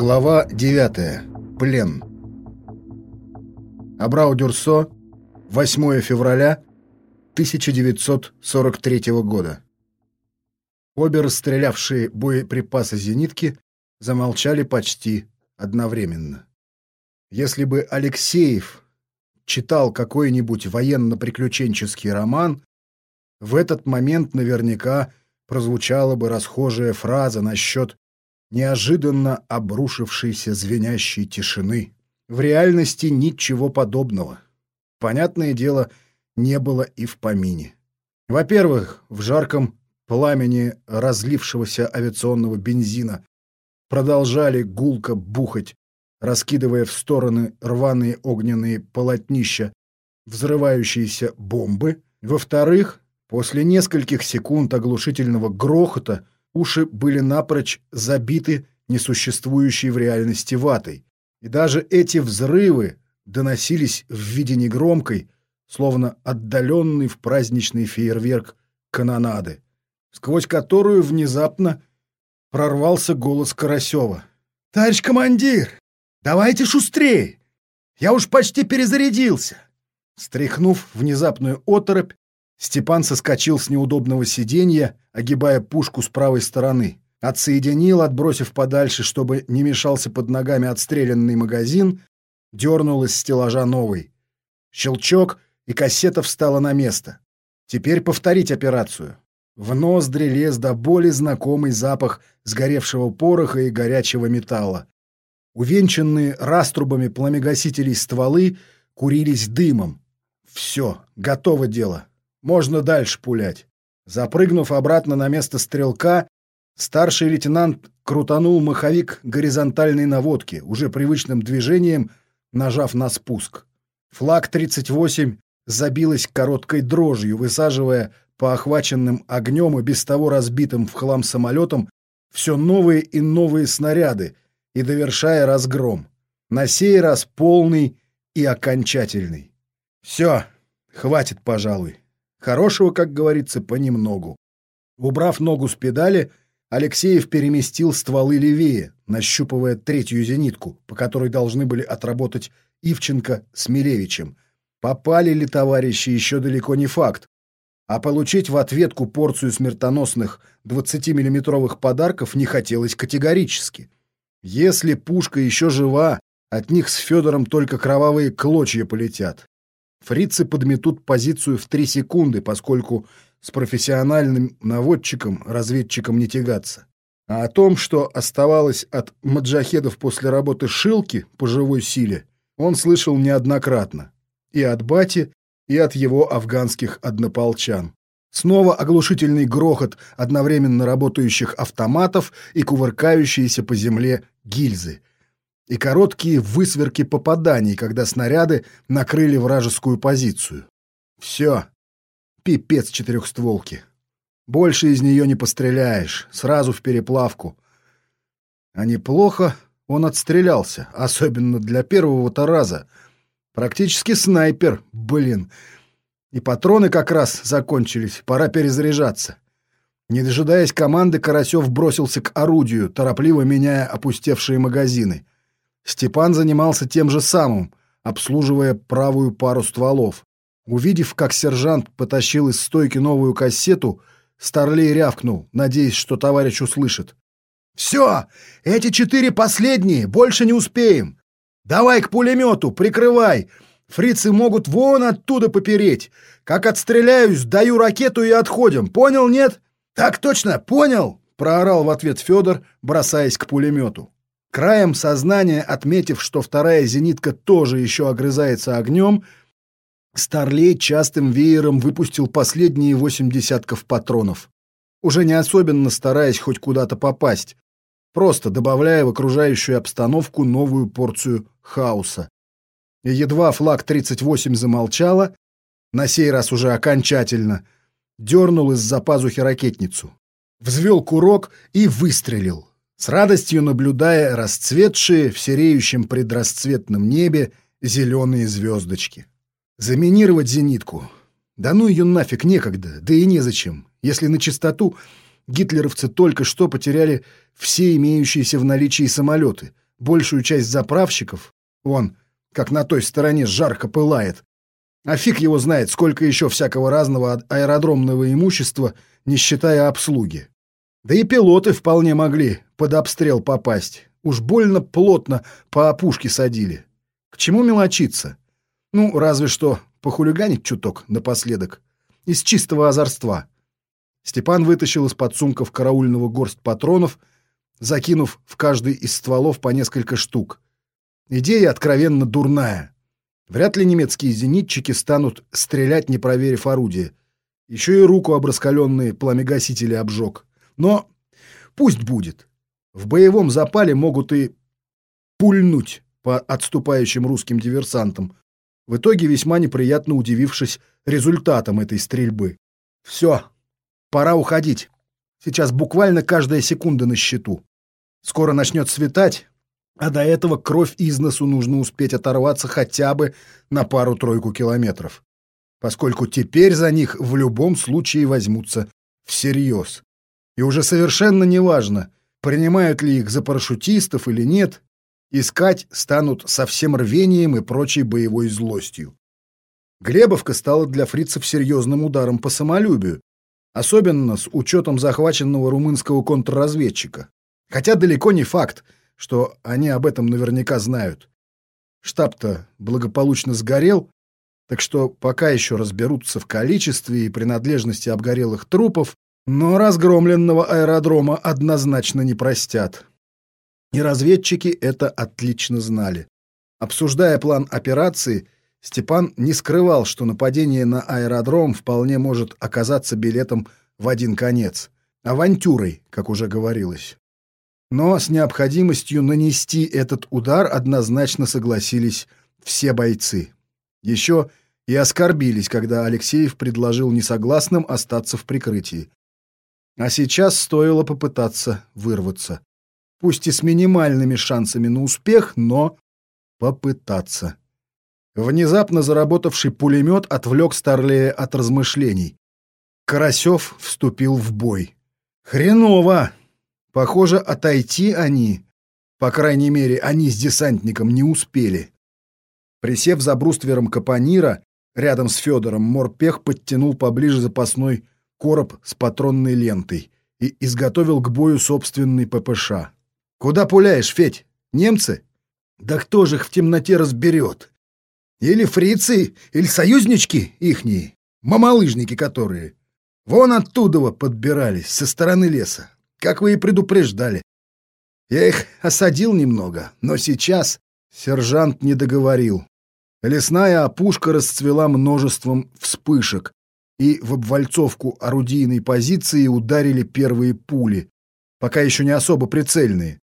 Глава 9. Плен. Абрау-Дюрсо, 8 февраля 1943 года. Обе расстрелявшие боеприпасы зенитки замолчали почти одновременно. Если бы Алексеев читал какой-нибудь военно-приключенческий роман, в этот момент наверняка прозвучала бы расхожая фраза насчет неожиданно обрушившейся звенящей тишины. В реальности ничего подобного. Понятное дело, не было и в помине. Во-первых, в жарком пламени разлившегося авиационного бензина продолжали гулко бухать, раскидывая в стороны рваные огненные полотнища взрывающиеся бомбы. Во-вторых, после нескольких секунд оглушительного грохота уши были напрочь забиты несуществующей в реальности ватой. И даже эти взрывы доносились в виде негромкой, словно отдаленный в праздничный фейерверк канонады, сквозь которую внезапно прорвался голос Карасева. «Товарищ командир, давайте шустрее! Я уж почти перезарядился!» Стряхнув внезапную оторопь, Степан соскочил с неудобного сиденья, огибая пушку с правой стороны. Отсоединил, отбросив подальше, чтобы не мешался под ногами отстрелянный магазин, дернул из стеллажа новый. Щелчок, и кассета встала на место. Теперь повторить операцию. В ноздри лез до боли знакомый запах сгоревшего пороха и горячего металла. Увенчанные раструбами пламегасителей стволы курились дымом. Все, готово дело. Можно дальше пулять. Запрыгнув обратно на место стрелка, старший лейтенант крутанул маховик горизонтальной наводки, уже привычным движением нажав на спуск. Флаг 38 забилась короткой дрожью, высаживая по охваченным огнем и без того разбитым в хлам самолетам все новые и новые снаряды и довершая разгром. На сей раз полный и окончательный. Все, хватит, пожалуй. Хорошего, как говорится, понемногу. Убрав ногу с педали, Алексеев переместил стволы левее, нащупывая третью зенитку, по которой должны были отработать Ивченко с Милевичем. Попали ли товарищи, еще далеко не факт. А получить в ответку порцию смертоносных 20-миллиметровых подарков не хотелось категорически. Если пушка еще жива, от них с Федором только кровавые клочья полетят. Фрицы подметут позицию в три секунды, поскольку с профессиональным наводчиком, разведчиком не тягаться. А о том, что оставалось от маджахедов после работы Шилки по живой силе, он слышал неоднократно. И от бати, и от его афганских однополчан. Снова оглушительный грохот одновременно работающих автоматов и кувыркающиеся по земле гильзы и короткие высверки попаданий, когда снаряды накрыли вражескую позицию. Все. Пипец четырехстволки. Больше из нее не постреляешь, сразу в переплавку. А неплохо он отстрелялся, особенно для первого-то раза. Практически снайпер, блин. И патроны как раз закончились, пора перезаряжаться. Не дожидаясь команды, Карасев бросился к орудию, торопливо меняя опустевшие магазины — Степан занимался тем же самым, обслуживая правую пару стволов. Увидев, как сержант потащил из стойки новую кассету, Старлей рявкнул, надеясь, что товарищ услышит. «Все! Эти четыре последние! Больше не успеем! Давай к пулемету, прикрывай! Фрицы могут вон оттуда попереть! Как отстреляюсь, даю ракету и отходим! Понял, нет?» «Так точно, понял!» — проорал в ответ Федор, бросаясь к пулемету. Краем сознания, отметив, что вторая зенитка тоже еще огрызается огнем, Старлей частым веером выпустил последние восемь десятков патронов, уже не особенно стараясь хоть куда-то попасть, просто добавляя в окружающую обстановку новую порцию хаоса. И едва флаг 38 замолчала, на сей раз уже окончательно, дернул из-за пазухи ракетницу, взвел курок и выстрелил с радостью наблюдая расцветшие в сереющем предрасцветном небе зеленые звездочки. Заминировать зенитку. Да ну ее нафиг некогда, да и незачем, если на чистоту гитлеровцы только что потеряли все имеющиеся в наличии самолеты, большую часть заправщиков, вон, как на той стороне жарко пылает, а фиг его знает, сколько еще всякого разного аэродромного имущества, не считая обслуги. Да и пилоты вполне могли под обстрел попасть. Уж больно плотно по опушке садили. К чему мелочиться? Ну, разве что похулиганить чуток напоследок. Из чистого озорства. Степан вытащил из-под сумков караульного горсть патронов, закинув в каждый из стволов по несколько штук. Идея откровенно дурная. Вряд ли немецкие зенитчики станут стрелять, не проверив орудие. Еще и руку об раскаленные пламегасители обжег. Но пусть будет. В боевом запале могут и пульнуть по отступающим русским диверсантам, в итоге весьма неприятно удивившись результатом этой стрельбы. Все, пора уходить. Сейчас буквально каждая секунда на счету. Скоро начнет светать, а до этого кровь из носу нужно успеть оторваться хотя бы на пару-тройку километров, поскольку теперь за них в любом случае возьмутся всерьез. И уже совершенно неважно, принимают ли их за парашютистов или нет, искать станут со всем рвением и прочей боевой злостью. Глебовка стала для фрицев серьезным ударом по самолюбию, особенно с учетом захваченного румынского контрразведчика. Хотя далеко не факт, что они об этом наверняка знают. Штаб-то благополучно сгорел, так что пока еще разберутся в количестве и принадлежности обгорелых трупов, но разгромленного аэродрома однозначно не простят. И разведчики это отлично знали. Обсуждая план операции, Степан не скрывал, что нападение на аэродром вполне может оказаться билетом в один конец. Авантюрой, как уже говорилось. Но с необходимостью нанести этот удар однозначно согласились все бойцы. Еще и оскорбились, когда Алексеев предложил несогласным остаться в прикрытии. А сейчас стоило попытаться вырваться. Пусть и с минимальными шансами на успех, но попытаться. Внезапно заработавший пулемет отвлек Старлея от размышлений. Карасев вступил в бой. «Хреново! Похоже, отойти они, по крайней мере, они с десантником не успели». Присев за бруствером капонира, рядом с Федором, морпех подтянул поближе запасной короб с патронной лентой и изготовил к бою собственный ППШ. «Куда пуляешь, Федь? Немцы?» «Да кто же их в темноте разберет? Или фрицы, или союзнички ихние, мамалыжники которые. Вон оттуда подбирались, со стороны леса, как вы и предупреждали. Я их осадил немного, но сейчас сержант не договорил. Лесная опушка расцвела множеством вспышек, и в обвальцовку орудийной позиции ударили первые пули, пока еще не особо прицельные.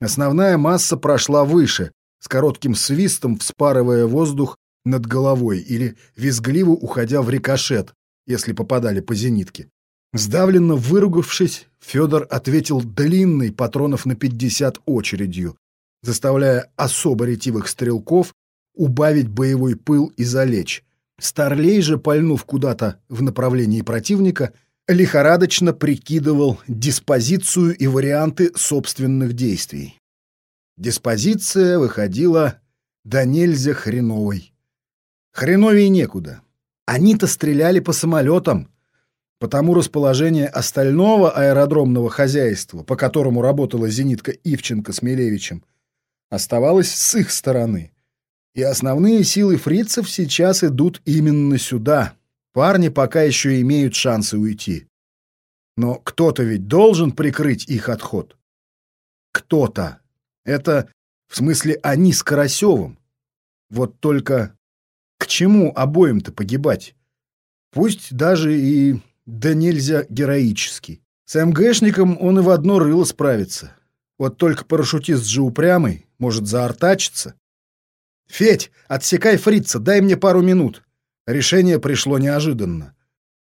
Основная масса прошла выше, с коротким свистом вспарывая воздух над головой или визгливо уходя в рикошет, если попадали по зенитке. Сдавленно выругавшись, Федор ответил длинной патронов на 50 очередью, заставляя особо ретивых стрелков убавить боевой пыл и залечь. Старлей же, пальнув куда-то в направлении противника, лихорадочно прикидывал диспозицию и варианты собственных действий. Диспозиция выходила да нельзя хреновой. Хреновей некуда. Они-то стреляли по самолетам, потому расположение остального аэродромного хозяйства, по которому работала зенитка Ивченко с Милевичем, оставалось с их стороны. И основные силы фрицев сейчас идут именно сюда. Парни пока еще имеют шансы уйти. Но кто-то ведь должен прикрыть их отход. Кто-то. Это, в смысле, они с Карасевым. Вот только к чему обоим-то погибать? Пусть даже и да нельзя героически. С МГшником он и в одно рыло справится. Вот только парашютист же упрямый, может заортачиться. «Федь, отсекай фрица, дай мне пару минут». Решение пришло неожиданно.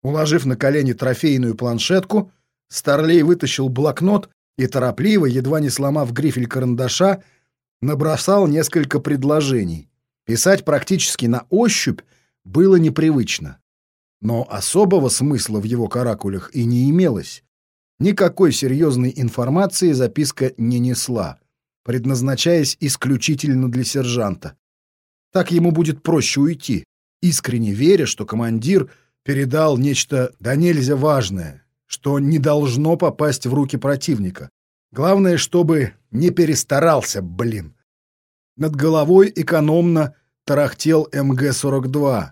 Уложив на колени трофейную планшетку, Старлей вытащил блокнот и торопливо, едва не сломав грифель карандаша, набросал несколько предложений. Писать практически на ощупь было непривычно. Но особого смысла в его каракулях и не имелось. Никакой серьезной информации записка не несла. предназначаясь исключительно для сержанта. Так ему будет проще уйти, искренне веря, что командир передал нечто да нельзя важное, что не должно попасть в руки противника. Главное, чтобы не перестарался, блин. Над головой экономно тарахтел МГ-42,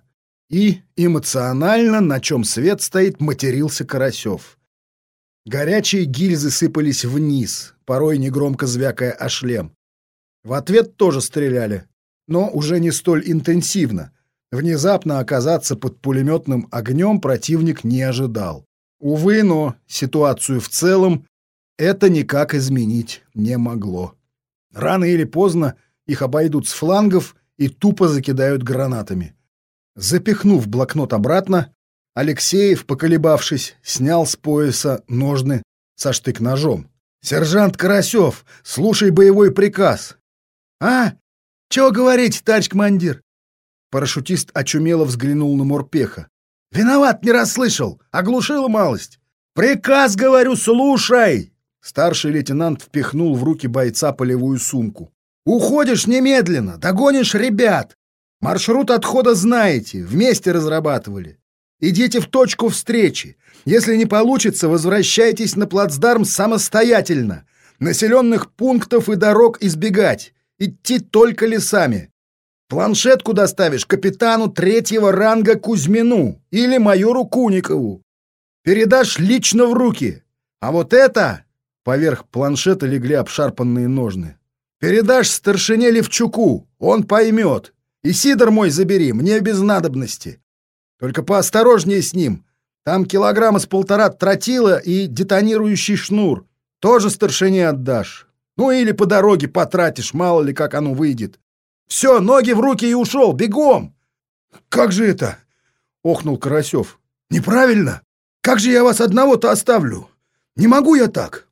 и эмоционально, на чем свет стоит, матерился Карасев. Горячие гильзы сыпались вниз, порой негромко звякая о шлем. В ответ тоже стреляли, но уже не столь интенсивно. Внезапно оказаться под пулеметным огнем противник не ожидал. Увы, но ситуацию в целом это никак изменить не могло. Рано или поздно их обойдут с флангов и тупо закидают гранатами. Запихнув блокнот обратно, Алексеев, поколебавшись, снял с пояса ножны со штык-ножом. «Сержант Карасев, слушай боевой приказ!» «А? Чего говорить, товарищ командир?» Парашютист очумело взглянул на морпеха. «Виноват, не расслышал! Оглушила малость!» «Приказ, говорю, слушай!» Старший лейтенант впихнул в руки бойца полевую сумку. «Уходишь немедленно, догонишь ребят. Маршрут отхода знаете, вместе разрабатывали. Идите в точку встречи. Если не получится, возвращайтесь на плацдарм самостоятельно. Населенных пунктов и дорог избегать. Идти только лесами. Планшетку доставишь капитану третьего ранга Кузьмину или майору Куникову. Передашь лично в руки. А вот это...» Поверх планшета легли обшарпанные ножны. «Передашь старшине Левчуку, он поймет. И Сидор мой забери, мне без надобности. Только поосторожнее с ним. Там килограмма с полтора тротила и детонирующий шнур. Тоже старшине отдашь. Ну или по дороге потратишь, мало ли как оно выйдет. Все, ноги в руки и ушел, бегом!» «Как же это?» — охнул Карасев. «Неправильно! Как же я вас одного-то оставлю? Не могу я так!»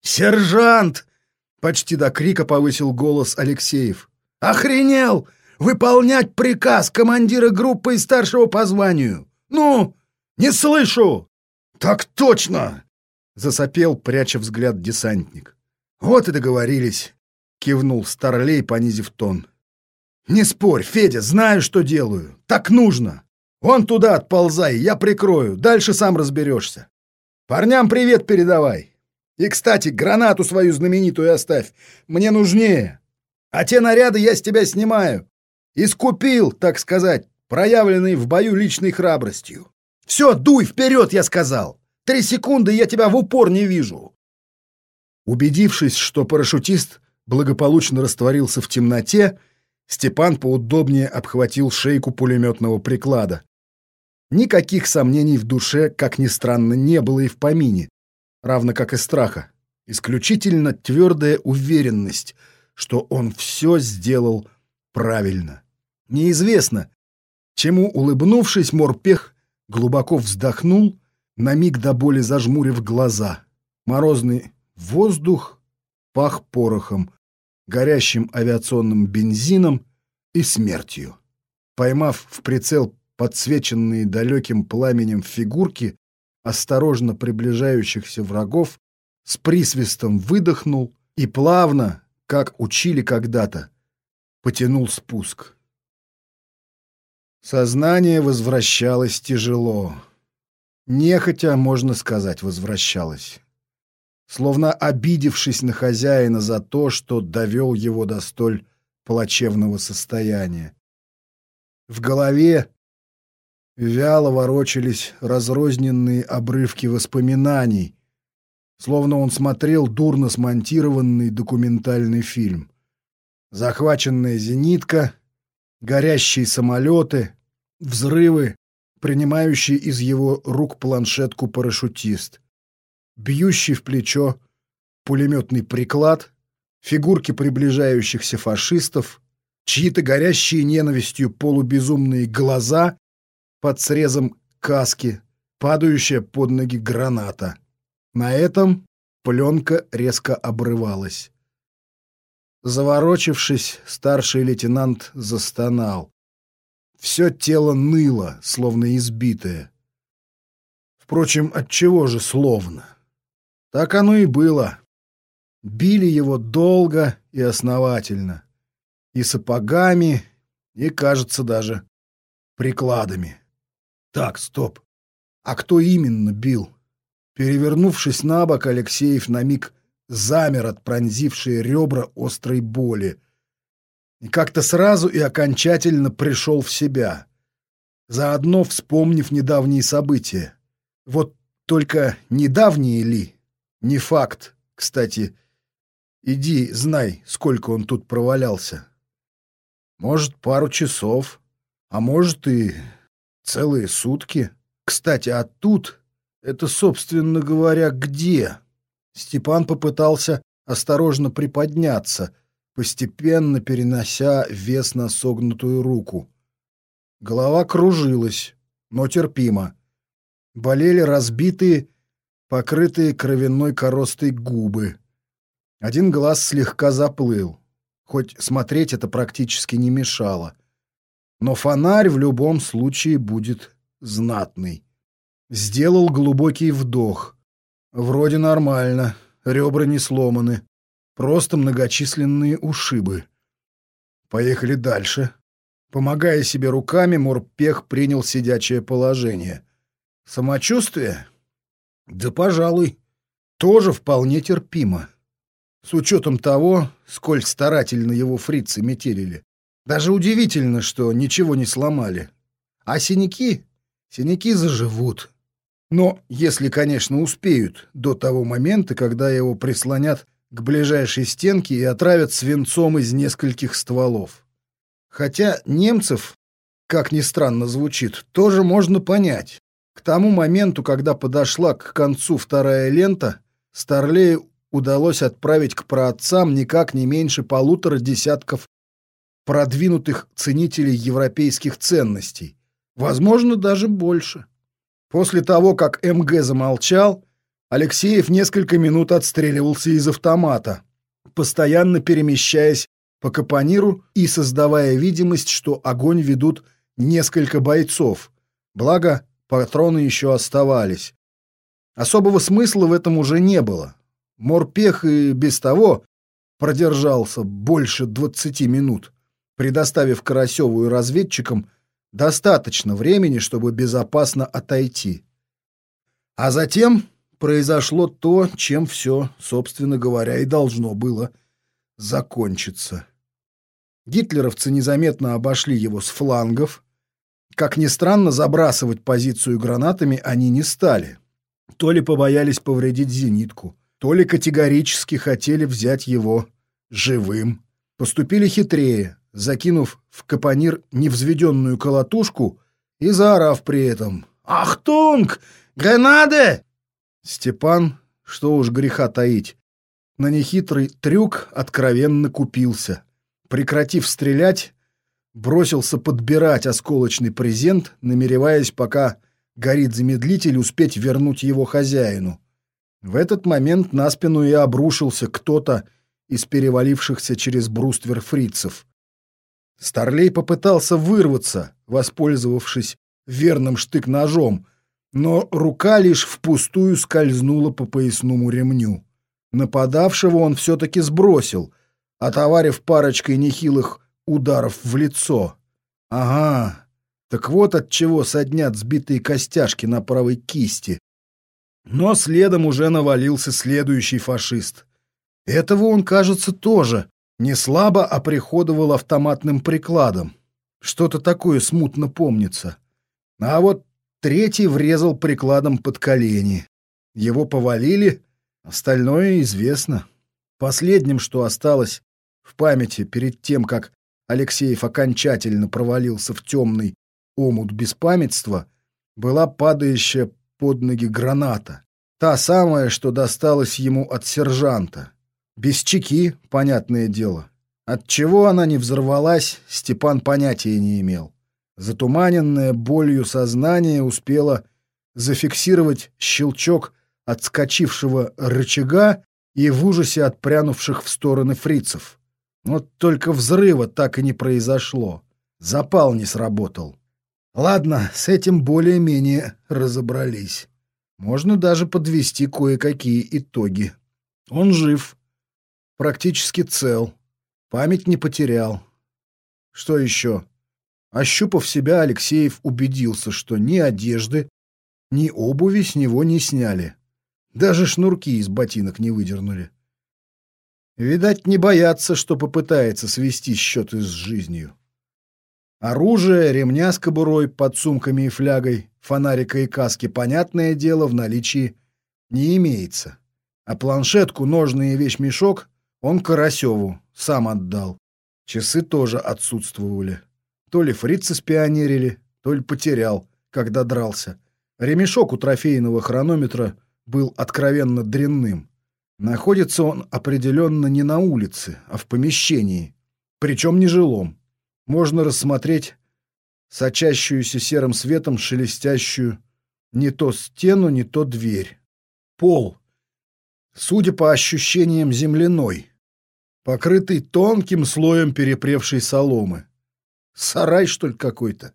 «Сержант!» — почти до крика повысил голос Алексеев. «Охренел! выполнять приказ командира группы и старшего по званию. Ну, не слышу. Так точно, засопел, пряча взгляд десантник. Вот и договорились, кивнул Старлей, понизив тон. Не спорь, Федя, знаю, что делаю. Так нужно. Вон туда отползай, я прикрою. Дальше сам разберешься. Парням привет передавай. И, кстати, гранату свою знаменитую оставь. Мне нужнее. А те наряды я с тебя снимаю. Искупил, так сказать, проявленный в бою личной храбростью. Все, дуй вперед, я сказал. Три секунды, я тебя в упор не вижу. Убедившись, что парашютист благополучно растворился в темноте, Степан поудобнее обхватил шейку пулеметного приклада. Никаких сомнений в душе, как ни странно, не было и в помине, равно как и страха. Исключительно твердая уверенность, что он все сделал правильно. Неизвестно, чему, улыбнувшись, морпех глубоко вздохнул, на миг до боли зажмурив глаза. Морозный воздух пах порохом, горящим авиационным бензином и смертью. Поймав в прицел подсвеченные далеким пламенем фигурки осторожно приближающихся врагов, с присвистом выдохнул и плавно, как учили когда-то, потянул спуск. Сознание возвращалось тяжело. Нехотя, можно сказать, возвращалось. Словно обидевшись на хозяина за то, что довел его до столь плачевного состояния. В голове вяло ворочались разрозненные обрывки воспоминаний, словно он смотрел дурно смонтированный документальный фильм. Захваченная зенитка, горящие самолеты, взрывы, принимающий из его рук планшетку парашютист, бьющий в плечо пулеметный приклад, фигурки приближающихся фашистов, чьи-то горящие ненавистью полубезумные глаза под срезом каски, падающая под ноги граната. На этом пленка резко обрывалась. Заворочившись, старший лейтенант застонал. Все тело ныло, словно избитое. Впрочем, от чего же словно? Так оно и было. Били его долго и основательно. И сапогами, и, кажется, даже прикладами. Так, стоп. А кто именно бил? Перевернувшись на бок, Алексеев на миг замер от пронзившей ребра острой боли. И как-то сразу и окончательно пришел в себя, заодно вспомнив недавние события. Вот только недавние ли? Не факт, кстати. Иди, знай, сколько он тут провалялся. Может, пару часов, а может и целые сутки. Кстати, а тут, это, собственно говоря, где? Степан попытался осторожно приподняться, постепенно перенося вес на согнутую руку. Голова кружилась, но терпимо. Болели разбитые, покрытые кровяной коростой губы. Один глаз слегка заплыл, хоть смотреть это практически не мешало. Но фонарь в любом случае будет знатный. Сделал глубокий вдох. Вроде нормально, ребра не сломаны, просто многочисленные ушибы. Поехали дальше. Помогая себе руками, Морпех принял сидячее положение. Самочувствие? Да, пожалуй, тоже вполне терпимо. С учетом того, сколь старательно его фрицы метелили. Даже удивительно, что ничего не сломали. А синяки? Синяки заживут. Но если, конечно, успеют до того момента, когда его прислонят к ближайшей стенке и отравят свинцом из нескольких стволов. Хотя немцев, как ни странно звучит, тоже можно понять. К тому моменту, когда подошла к концу вторая лента, Старлею удалось отправить к праотцам никак не меньше полутора десятков продвинутых ценителей европейских ценностей. Возможно, даже больше. После того, как МГ замолчал, Алексеев несколько минут отстреливался из автомата, постоянно перемещаясь по капониру и создавая видимость, что огонь ведут несколько бойцов. Благо, патроны еще оставались. Особого смысла в этом уже не было. Морпех и без того продержался больше двадцати минут, предоставив Карасеву и разведчикам Достаточно времени, чтобы безопасно отойти. А затем произошло то, чем все, собственно говоря, и должно было закончиться. Гитлеровцы незаметно обошли его с флангов. Как ни странно, забрасывать позицию гранатами они не стали. То ли побоялись повредить зенитку, то ли категорически хотели взять его живым. Поступили хитрее, закинув в капонир невзведенную колотушку и заорав при этом «Achtung! Granate!» Степан, что уж греха таить, на нехитрый трюк откровенно купился. Прекратив стрелять, бросился подбирать осколочный презент, намереваясь, пока горит замедлитель, успеть вернуть его хозяину. В этот момент на спину и обрушился кто-то из перевалившихся через бруствер фрицев. Старлей попытался вырваться, воспользовавшись верным штык-ножом, но рука лишь впустую скользнула по поясному ремню. Нападавшего он все-таки сбросил, отоварив парочкой нехилых ударов в лицо. Ага, так вот от чего соднят сбитые костяшки на правой кисти. Но следом уже навалился следующий фашист. Этого он, кажется, тоже не слабо оприходовал автоматным прикладом. Что-то такое смутно помнится. А вот третий врезал прикладом под колени. Его повалили, остальное известно. Последним, что осталось в памяти перед тем, как Алексеев окончательно провалился в темный омут беспамятства, была падающая под ноги граната. Та самая, что досталась ему от сержанта. Без чеки, понятное дело. От чего она не взорвалась, Степан понятия не имел. Затуманенное болью сознание успело зафиксировать щелчок отскочившего рычага и в ужасе отпрянувших в стороны фрицев. Вот только взрыва так и не произошло. Запал не сработал. Ладно, с этим более-менее разобрались. Можно даже подвести кое-какие итоги. Он жив. практически цел. Память не потерял. Что еще? Ощупав себя, Алексеев убедился, что ни одежды, ни обуви с него не сняли. Даже шнурки из ботинок не выдернули. Видать, не боятся, что попытается свести счеты с жизнью. Оружие, ремня с кобурой, под сумками и флягой, фонарика и каски, понятное дело, в наличии не имеется. А планшетку, ножны и вещмешок он Карасеву сам отдал. Часы тоже отсутствовали. То ли фрицы спионерили, то ли потерял, когда дрался. Ремешок у трофейного хронометра был откровенно дрянным. Находится он определенно не на улице, а в помещении, причем нежилом. Можно рассмотреть сочащуюся серым светом шелестящую не то стену, не то дверь. Пол, судя по ощущениям, земляной, покрытый тонким слоем перепревшей соломы. Сарай, что ли, какой-то?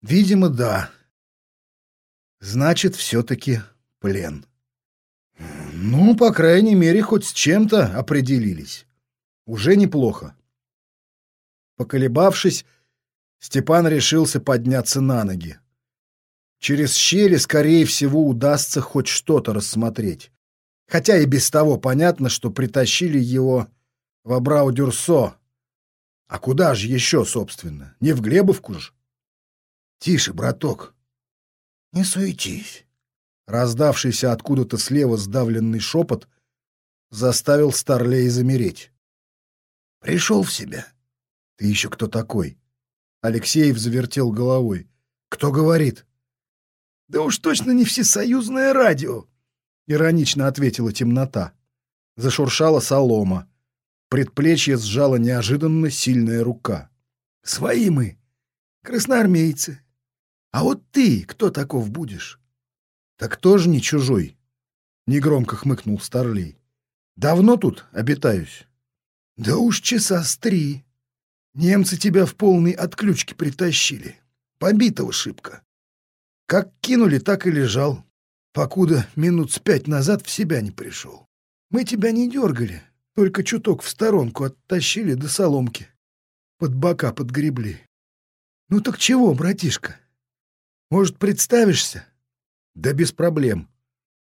Видимо, да. Значит, все-таки плен. Ну, по крайней мере, хоть с чем-то определились. Уже неплохо. Поколебавшись, Степан решился подняться на ноги. Через щели, скорее всего, удастся хоть что-то рассмотреть. Хотя и без того понятно, что притащили его в Абрау-Дюрсо. А куда же еще, собственно? Не в Глебовку же? Тише, браток. Не суетись. Раздавшийся откуда-то слева сдавленный шепот заставил Старлей замереть. Пришел в себя. Ты еще кто такой? Алексеев завертел головой. Кто говорит? Да уж точно не всесоюзное радио. Иронично ответила темнота. Зашуршала солома. Предплечье сжала неожиданно сильная рука. Свои мы, красноармейцы. А вот ты кто таков будешь? Так тоже не чужой. Негромко хмыкнул Старлей. Давно тут обитаюсь? Да уж часа с три. Немцы тебя в полной отключке притащили. Побитого шибко. Как кинули, так и лежал, покуда минут с пять назад в себя не пришел. Мы тебя не дергали, только чуток в сторонку оттащили до соломки. Под бока подгребли. Ну так чего, братишка? Может, представишься? Да без проблем.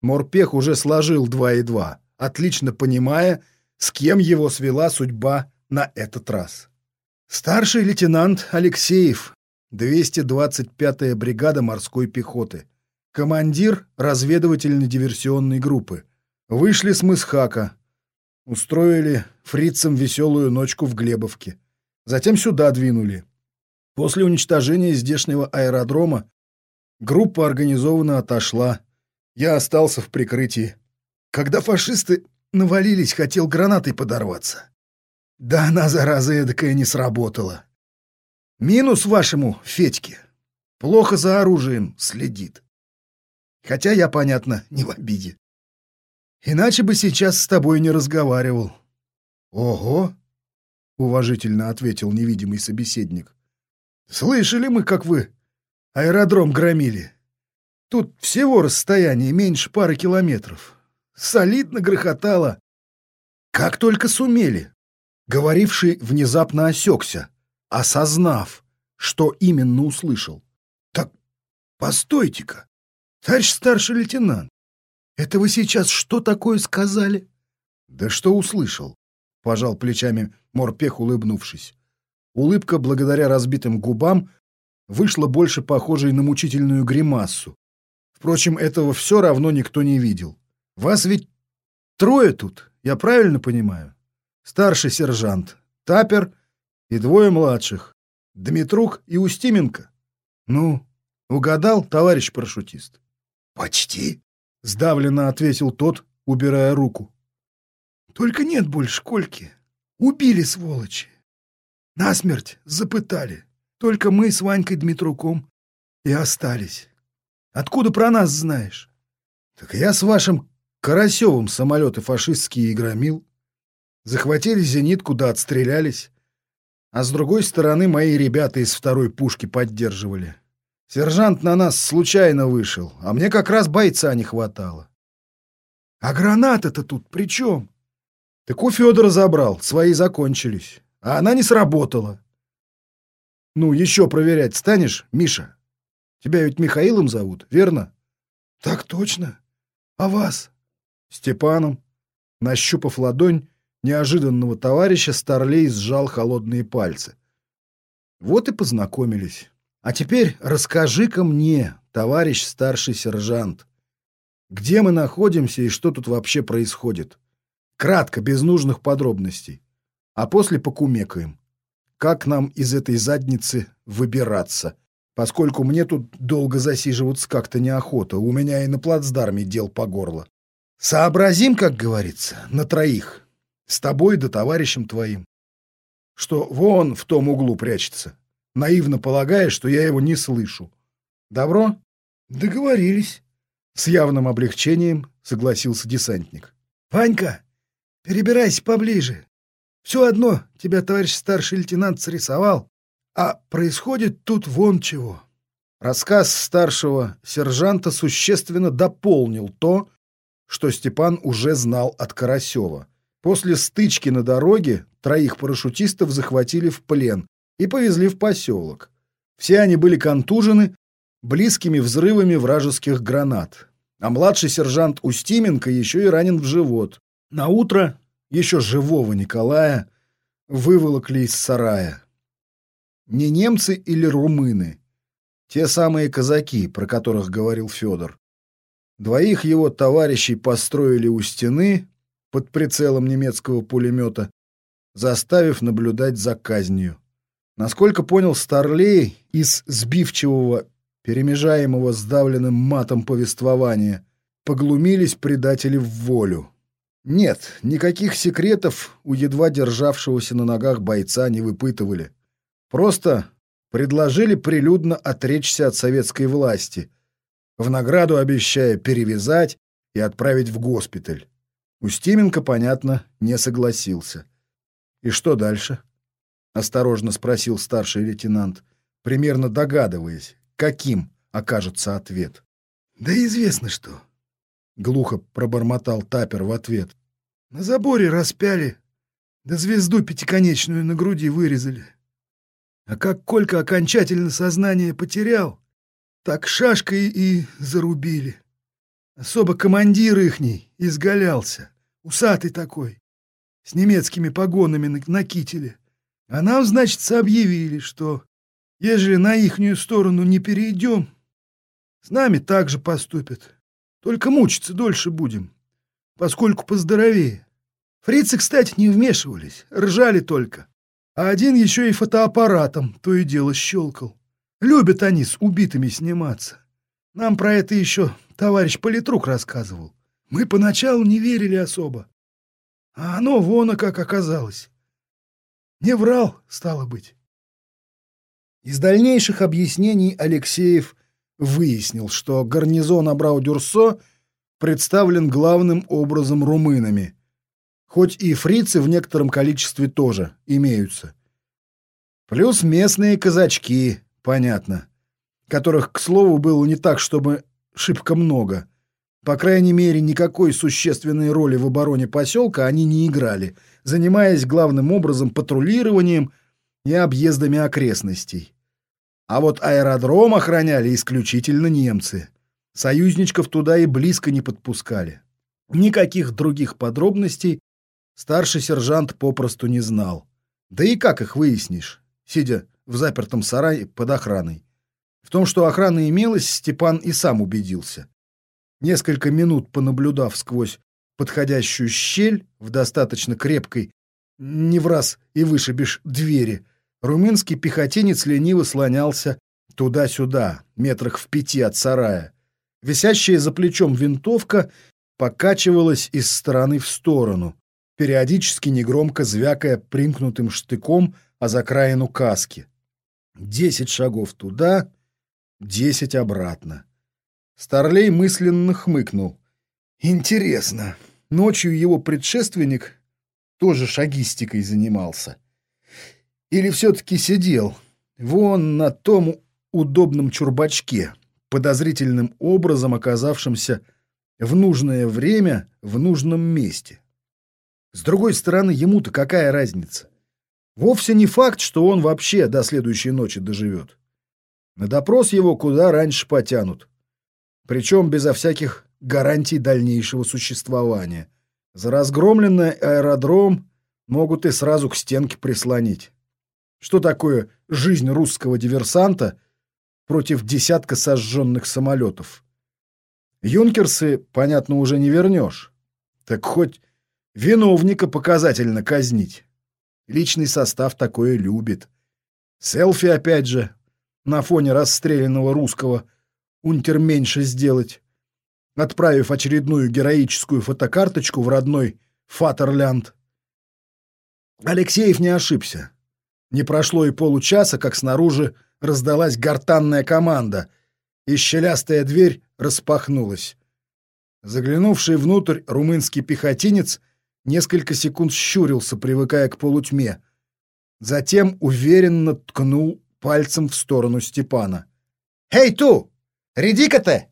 Морпех уже сложил два и два, отлично понимая, с кем его свела судьба на этот раз. Старший лейтенант Алексеев, 225-я бригада морской пехоты. Командир разведывательно-диверсионной группы. Вышли с Мысхака. Устроили фрицам веселую ночку в Глебовке. Затем сюда двинули. После уничтожения здешнего аэродрома группа организованно отошла. Я остался в прикрытии. Когда фашисты навалились, хотел гранатой подорваться. Да она, зараза эдакая, не сработала. Минус вашему Федьке. Плохо за оружием следит. Хотя я, понятно, не в обиде. Иначе бы сейчас с тобой не разговаривал. Ого! — уважительно ответил невидимый собеседник. «Слышали мы, как вы аэродром громили. Тут всего расстояние меньше пары километров. Солидно грохотало. Как только сумели. Говоривший внезапно осекся, осознав, что именно услышал. «Так, постойте-ка, товарищ старший лейтенант, это вы сейчас что такое сказали?» «Да что услышал?» — пожал плечами Морпех, улыбнувшись. Улыбка, благодаря разбитым губам, вышла больше похожей на мучительную гримассу. Впрочем, этого все равно никто не видел. «Вас ведь трое тут, я правильно понимаю?» старший сержант, Тапер и двое младших, Дмитрук и Устименко. Ну, угадал, товарищ парашютист? Почти, сдавленно ответил тот, убирая руку. Только нет больше Кольки. Убили, сволочи. Насмерть запытали. Только мы с Ванькой Дмитруком и остались. Откуда про нас знаешь? Так я с вашим Карасевым самолеты фашистские и громил. Захватили зенитку да отстрелялись. А с другой стороны мои ребята из второй пушки поддерживали. Сержант на нас случайно вышел, а мне как раз бойца не хватало. А граната-то тут при чем? Так у Федора забрал, свои закончились, а она не сработала. Ну, еще проверять станешь, Миша? Тебя ведь Михаилом зовут, верно? Так точно. А вас? Степаном. Нащупав ладонь неожиданного товарища, Старлей сжал холодные пальцы. Вот и познакомились. А теперь расскажи-ка мне, товарищ старший сержант, где мы находимся и что тут вообще происходит? Кратко, без нужных подробностей. А после покумекаем. Как нам из этой задницы выбираться? Поскольку мне тут долго засиживаться как-то неохота, у меня и на плацдарме дел по горло. Сообразим, как говорится, на троих. С тобой да товарищем твоим. Что вон в том углу прячется наивно полагая, что я его не слышу. Добро? Договорились. С явным облегчением согласился десантник. Ванька, перебирайся поближе. Все одно тебя товарищ старший лейтенант срисовал, а происходит тут вон чего. Рассказ старшего сержанта существенно дополнил то, что Степан уже знал от Карасева. После стычки на дороге троих парашютистов захватили в плен и повезли в поселок. Все они были контужены близкими взрывами вражеских гранат, а младший сержант Устименко еще и ранен в живот. На утро еще живого Николая выволокли из сарая. Не немцы или румыны, те самые казаки, про которых говорил Федор. Двоих его товарищей построили у стены под прицелом немецкого пулемета, заставив наблюдать за казнью. Насколько понял Старлей из сбивчивого, перемежаемого сдавленным матом повествования, поглумились предатели в волю. Нет, никаких секретов у едва державшегося на ногах бойца не выпытывали. Просто предложили прилюдно отречься от советской власти, в награду обещая перевязать и отправить в госпиталь. Устименко, понятно, не согласился. И что дальше? осторожно спросил старший лейтенант, примерно догадываясь, каким окажется ответ. Да известно что, глухо пробормотал Тапер в ответ. На заборе распяли, да звезду пятиконечную на груди вырезали. А как Колька окончательно сознание потерял, так шашкой и зарубили. Особо командир ихний изгалялся, усатый такой, с немецкими погонами на, на кителе. А нам, значит, объявили, что ежели на ихнюю сторону не перейдем, с нами так же поступят. Только мучиться дольше будем, поскольку поздоровее. Фрицы, кстати, не вмешивались, ржали только. А один еще и фотоаппаратом то и дело щелкал. Любят они с убитыми сниматься. Нам про это еще товарищ политрук рассказывал. Мы поначалу не верили особо. А оно вон как оказалось. Не врал, стало быть. Из дальнейших объяснений Алексеев выяснил, что гарнизон Абрау-Дюрсо представлен главным образом румынами, хоть и фрицы в некотором количестве тоже имеются. Плюс местные казачки, понятно, которых, к слову, было не так, чтобы шибко много. По крайней мере, никакой существенной роли в обороне поселка они не играли, занимаясь главным образом патрулированием и объездами окрестностей. А вот аэродром охраняли исключительно немцы. Союзничков туда и близко не подпускали. Никаких других подробностей старший сержант попросту не знал. Да и как их выяснишь, сидя в запертом сарае под охраной? В том, что охрана имелась, Степан и сам убедился. Несколько минут понаблюдав сквозь подходящую щель в достаточно крепкой, не в раз и вышибешь двери, румынский пехотинец лениво слонялся туда-сюда, метрах в пяти от сарая. Висящая за плечом винтовка покачивалась из стороны в сторону, периодически негромко звякая примкнутым штыком о закраину каски. Десять шагов туда, десять обратно. Старлей мысленно хмыкнул. Интересно, ночью его предшественник тоже шагистикой занимался? Или все-таки сидел вон на том удобном чурбачке, подозрительным образом оказавшемся в нужное время в нужном месте? С другой стороны, ему-то какая разница? Вовсе не факт, что он вообще до следующей ночи доживет. На допрос его куда раньше потянут. Причем безо всяких гарантий дальнейшего существования. За разгромленный аэродром могут и сразу к стенке прислонить. Что такое жизнь русского диверсанта против десятка сожженных самолетов? Юнкерсы, понятно, уже не вернешь. Так хоть виновника показательно казнить. Личный состав такое любит. Селфи, опять же, на фоне расстрелянного русского унтерменьше сделать, отправив очередную героическую фотокарточку в родной Фатерлянд. Алексеев не ошибся. Не прошло и получаса, как снаружи раздалась гортанная команда, и щелястая дверь распахнулась. Заглянувший внутрь румынский пехотинец несколько секунд щурился, привыкая к полутьме. Затем уверенно ткнул пальцем в сторону Степана. «Эй, ту! Редика-то!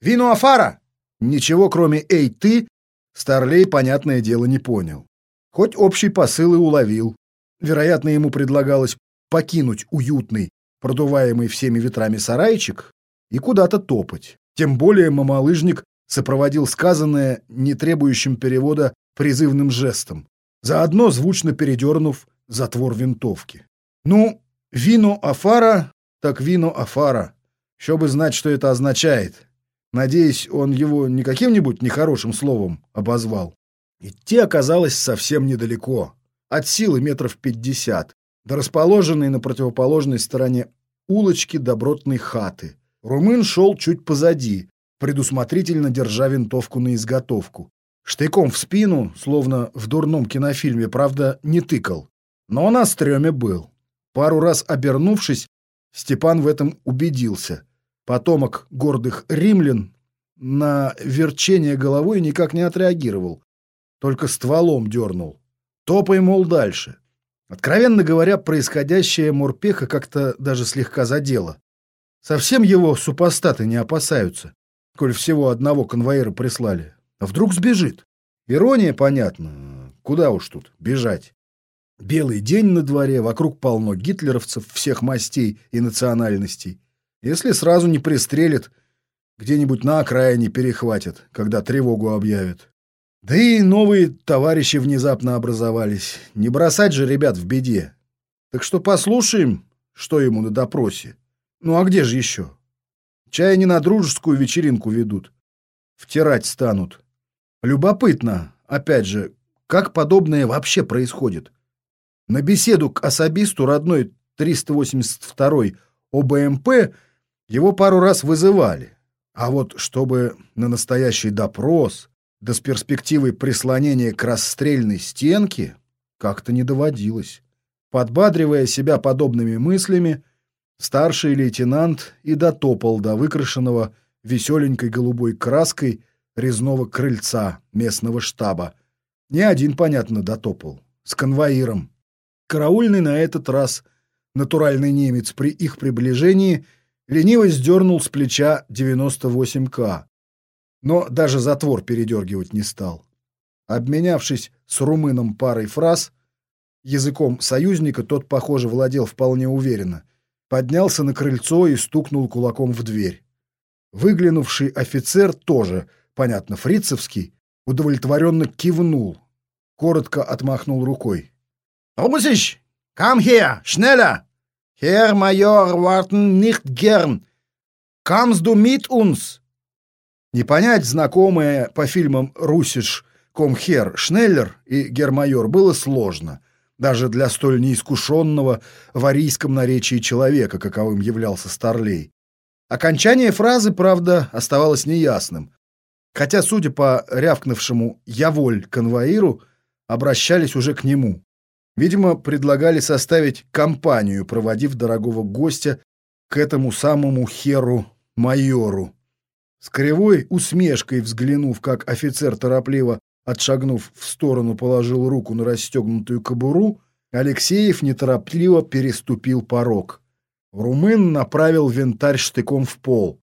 Вину Афара!» Ничего, кроме «Эй, ты!» Старлей, понятное дело, не понял. Хоть общий посыл и уловил. Вероятно, ему предлагалось покинуть уютный, продуваемый всеми ветрами сарайчик и куда-то топать. Тем более мамалыжник сопроводил сказанное, не требующим перевода, призывным жестом, заодно звучно передернув затвор винтовки. Ну, вино Афара, так вино Афара. Еще бы знать, что это означает. Надеюсь, он его не каким-нибудь нехорошим словом обозвал. Идти оказалось совсем недалеко. От силы метров пятьдесят. До расположенной на противоположной стороне улочки добротной хаты. Румын шел чуть позади, предусмотрительно держа винтовку на изготовку. Штыком в спину, словно в дурном кинофильме, правда, не тыкал. Но на стреме был. Пару раз обернувшись, Степан в этом убедился. Потомок гордых римлян на верчение головой никак не отреагировал. Только стволом дернул. Топай, мол, дальше. Откровенно говоря, происходящее Морпеха как-то даже слегка задело. Совсем его супостаты не опасаются, коль всего одного конвоира прислали. А вдруг сбежит? Ирония, понятно. Куда уж тут бежать? Белый день на дворе, вокруг полно гитлеровцев всех мастей и национальностей. Если сразу не пристрелят, где-нибудь на окраине перехватят, когда тревогу объявят. Да и новые товарищи внезапно образовались. Не бросать же ребят в беде. Так что послушаем, что ему на допросе. Ну а где же еще? Чай не на дружескую вечеринку ведут. Втирать станут. Любопытно, опять же, как подобное вообще происходит. На беседу к особисту родной 382-й ОБМП его пару раз вызывали. А вот чтобы на настоящий допрос, да с перспективой прислонения к расстрельной стенке, как-то не доводилось. Подбадривая себя подобными мыслями, старший лейтенант и дотопал до выкрашенного веселенькой голубой краской резного крыльца местного штаба. Не один, понятно, дотопал. С конвоиром. Караульный на этот раз, натуральный немец, при их приближении лениво сдернул с плеча 98К. Но даже затвор передергивать не стал. Обменявшись с румыном парой фраз, языком союзника тот, похоже, владел вполне уверенно, поднялся на крыльцо и стукнул кулаком в дверь. Выглянувший офицер тоже — понятно, фрицевский, удовлетворенно кивнул, коротко отмахнул рукой. «Румусич, come here, schneller! Herr Major warten nicht gern. Kamst du mit uns?» Не понять знакомое по фильмам «Русиш», «Комхер», «Шнеллер» и «Гермайор» было сложно, даже для столь неискушенного в арийском наречии человека, каковым являлся Старлей. Окончание фразы, правда, оставалось неясным, Хотя, судя по рявкнувшему «я воль» конвоиру, обращались уже к нему. Видимо, предлагали составить компанию, проводив дорогого гостя к этому самому херу-майору. С кривой усмешкой взглянув, как офицер торопливо, отшагнув в сторону, положил руку на расстегнутую кобуру, Алексеев неторопливо переступил порог. Румын направил винтарь штыком в пол.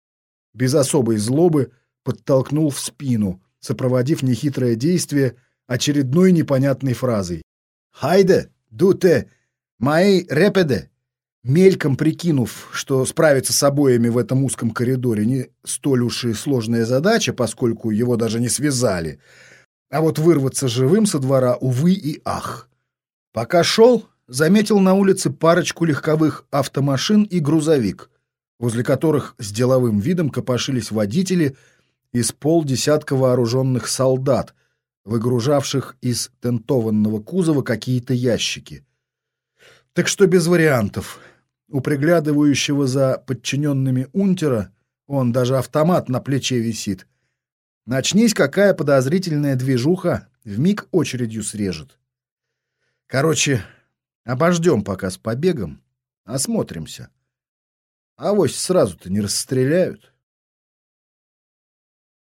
Без особой злобы подтолкнул в спину, сопроводив нехитрое действие очередной непонятной фразой. «Хайде, дуте, мои репеде!» Мельком прикинув, что справиться с обоями в этом узком коридоре не столь уж и сложная задача, поскольку его даже не связали, а вот вырваться живым со двора, увы и ах. Пока шел, заметил на улице парочку легковых автомашин и грузовик, возле которых с деловым видом копошились водители из полдесятка вооруженных солдат, выгружавших из тентованного кузова какие-то ящики. Так что без вариантов — у приглядывающего за подчиненными унтера он даже автомат на плече висит. Начнись какая подозрительная движуха, в миг очередью срежет. Короче, обождем пока с побегом, осмотримся. Авось сразу-то не расстреляют.